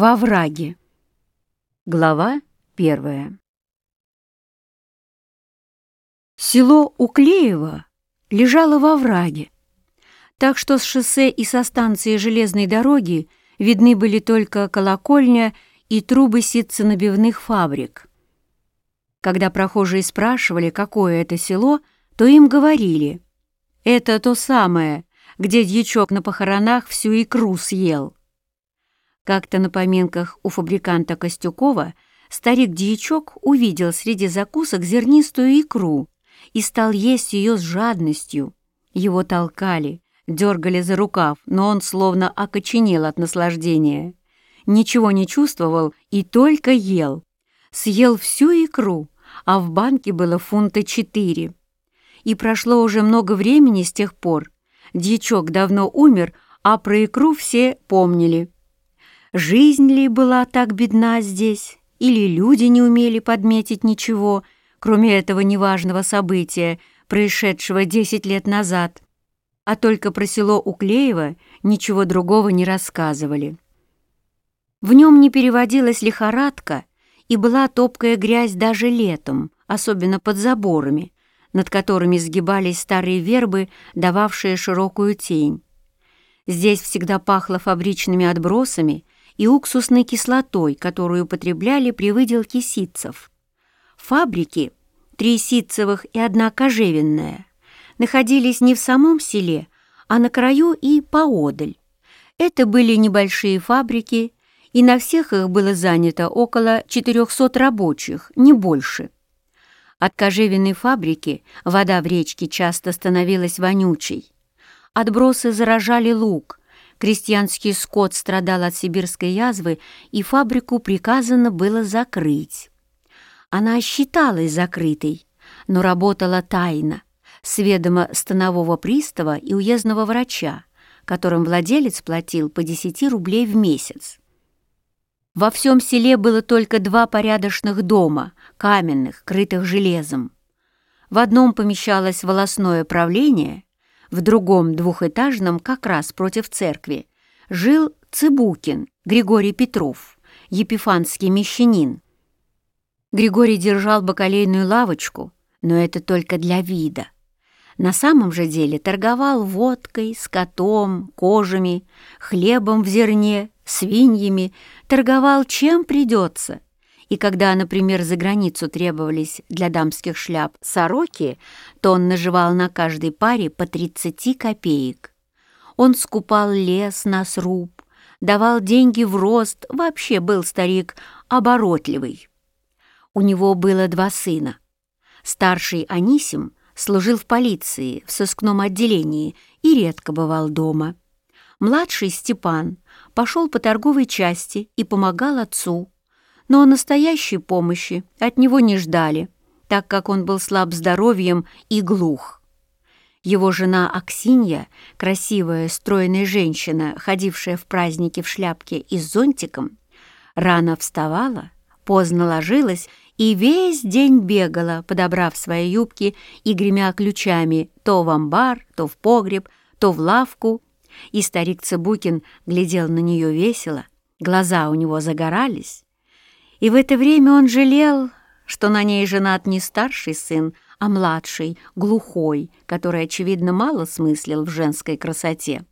Во враге. Глава первая. Село Уклеево лежало во враге, так что с шоссе и со станции железной дороги видны были только колокольня и трубы ситценабивных фабрик. Когда прохожие спрашивали, какое это село, то им говорили, «Это то самое, где дьячок на похоронах всю икру съел». Как-то на поминках у фабриканта Костюкова старик-дьячок увидел среди закусок зернистую икру и стал есть ее с жадностью. Его толкали, дергали за рукав, но он словно окоченел от наслаждения. Ничего не чувствовал и только ел. Съел всю икру, а в банке было фунта четыре. И прошло уже много времени с тех пор. Дьячок давно умер, а про икру все помнили. Жизнь ли была так бедна здесь, или люди не умели подметить ничего, кроме этого неважного события, происшедшего десять лет назад, а только про село Уклеево ничего другого не рассказывали. В нем не переводилась лихорадка, и была топкая грязь даже летом, особенно под заборами, над которыми сгибались старые вербы, дававшие широкую тень. Здесь всегда пахло фабричными отбросами и уксусной кислотой, которую употребляли при выделке ситцев. Фабрики, три ситцевых и одна кожевенная, находились не в самом селе, а на краю и поодаль. Это были небольшие фабрики, и на всех их было занято около 400 рабочих, не больше. От кожевенной фабрики вода в речке часто становилась вонючей. Отбросы заражали лук, крестьянский скот страдал от сибирской язвы, и фабрику приказано было закрыть. Она считалась закрытой, но работала тайно, с ведома станового пристава и уездного врача, которым владелец платил по 10 рублей в месяц. Во всем селе было только два порядочных дома, каменных, крытых железом. В одном помещалось волосное правление — в другом двухэтажном, как раз против церкви, жил Цыбукин Григорий Петров, епифанский мещанин. Григорий держал бакалейную лавочку, но это только для вида. На самом же деле торговал водкой, скотом, кожами, хлебом в зерне, свиньями, торговал чем придется — и когда, например, за границу требовались для дамских шляп сороки, то он наживал на каждой паре по 30 копеек. Он скупал лес на сруб, давал деньги в рост, вообще был старик оборотливый. У него было два сына. Старший Анисим служил в полиции, в сыскном отделении и редко бывал дома. Младший Степан пошел по торговой части и помогал отцу но настоящей помощи от него не ждали, так как он был слаб здоровьем и глух. Его жена Аксинья, красивая, стройная женщина, ходившая в праздники в шляпке и с зонтиком, рано вставала, поздно ложилась и весь день бегала, подобрав свои юбки и гремя ключами то в амбар, то в погреб, то в лавку, и старик Цыбукин глядел на нее весело, глаза у него загорались, и в это время он жалел, что на ней женат не старший сын, а младший, глухой, который, очевидно, мало смыслил в женской красоте.